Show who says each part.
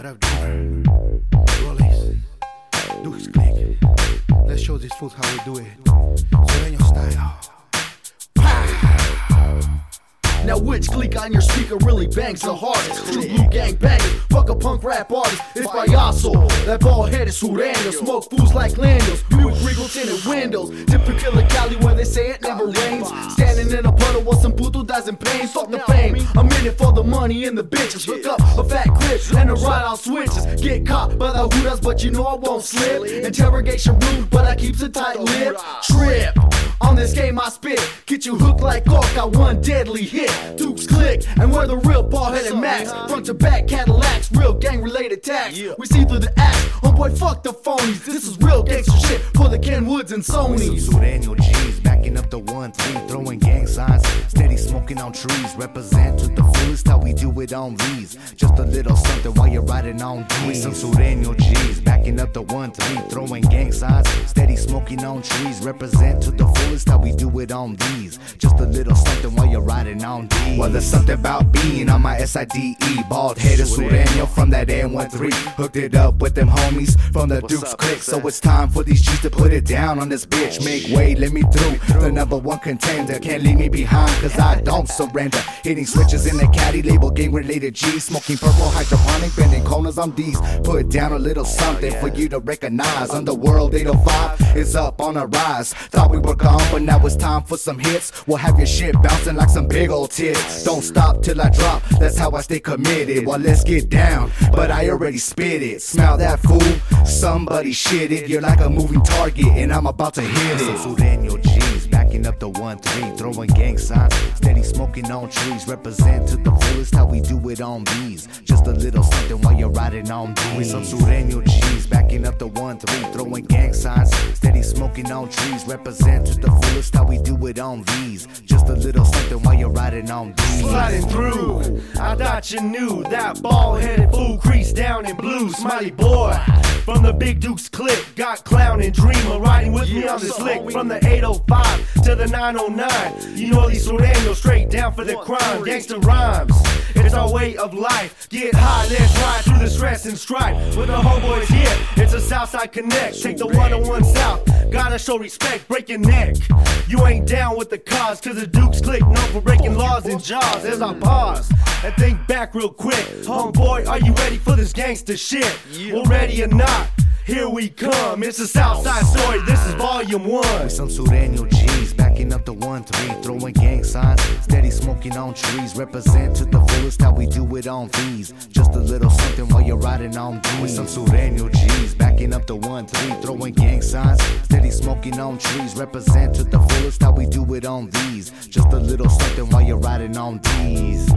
Speaker 1: what I've done. Rollies, Duke's Click. Let's show these fools how we do it. Sureño style. Pow!
Speaker 2: Now which clique on your speaker really bangs the hardest? True blue gang bangers, fuck a punk rap artist. It's Payaso, that bald headed sureño. Smoke fools like Landos, new regal tinted windows. Typical Cali where they say it never rains. Standing in a puddle while some puto dies in pain. Fuck the fame, I'm in it for the money and the bitches. Hook up a fat grip and a ride on switches. Get caught by the hoodas, but you know I won't slip. Interrogation rude, but I keeps a tight lip. Trip. On this game I spit, get you hooked like cork, got one deadly hit. Dukes click, and we're the real ball headed max. Front to back Cadillacs, real gang related tax. We see through the act, oh boy, fuck the phonies. This is real gangster shit for the Kenwoods and Sonys.
Speaker 3: Sureño G's backing up the one three, throwing gang signs, steady smoking on trees. Represent to the fullest we do it on these. Just a little something while you're riding on D's. Some Sureño G's backing up the one three, throwing gang signs, steady smoking on trees. Represent to the fullest how we do it on these. Just a little something while you're riding on D's. Well, there's something about being on my SIDE, bald headed Sureño from that N13. Hooked it up with them homies from the Duke's click. So it's time for these G's to put it down on this bitch. Oh, Make way, let me through. The number one contender can't leave me behind, cause I don't surrender. Hitting switches in the caddy label, game related G's. Smoking purple hydroponic, bending corners on D's. Put down a little something for you to recognize. Underworld 805 is up on a rise. Thought we were gone, but now it's time for some hits. We'll have your shit bouncing like some big old tits. Don't stop till I drop, that's how I stay committed. Well, let's get down, but I already spit it. Smell that fool? Somebody shit it. You're like a moving target, and I'm about to hit it. Up the one three, throwing gang signs, steady smoking on trees. Represent to the fullest how we do it on these. Just a little something while you're riding on these. Some Sureño G's backing up the one three, throwing gang signs, steady smoking on trees. Represent to the fullest how we do it on these. Just a little something while you're riding on these.
Speaker 4: Sliding through, I thought you knew that bald headed fool creased down in blue. Smiley boy from the Big Duke's Click, got clown and dreamer riding with me on this lick. From the 805 to the 909, you know these Sureños straight down for the crime. Gangster rhymes, it's our way of life. Get high, let's ride through the stress and strife. With the homeboys here, it's a Southside Connect. Take the 101 South, gotta show respect, break your neck. You ain't down with the cause, cause the Duke's clique known for breaking laws and jaws. As I pause and think back real quick, homeboy, are you ready for this gangster shit? Well, ready or not, here we come. It's a Southside story, this is volume one.
Speaker 3: Some Sureño G's backing up the one three, throwing gang signs, smoking on trees. Represent to the fullest how we do it on these. Just a little something while you're riding on these. Some Sureño G's backing up the one three, throwing gang signs, steady smoking on trees. Represent to the fullest how we do it on these. Just a little something while you're riding on these.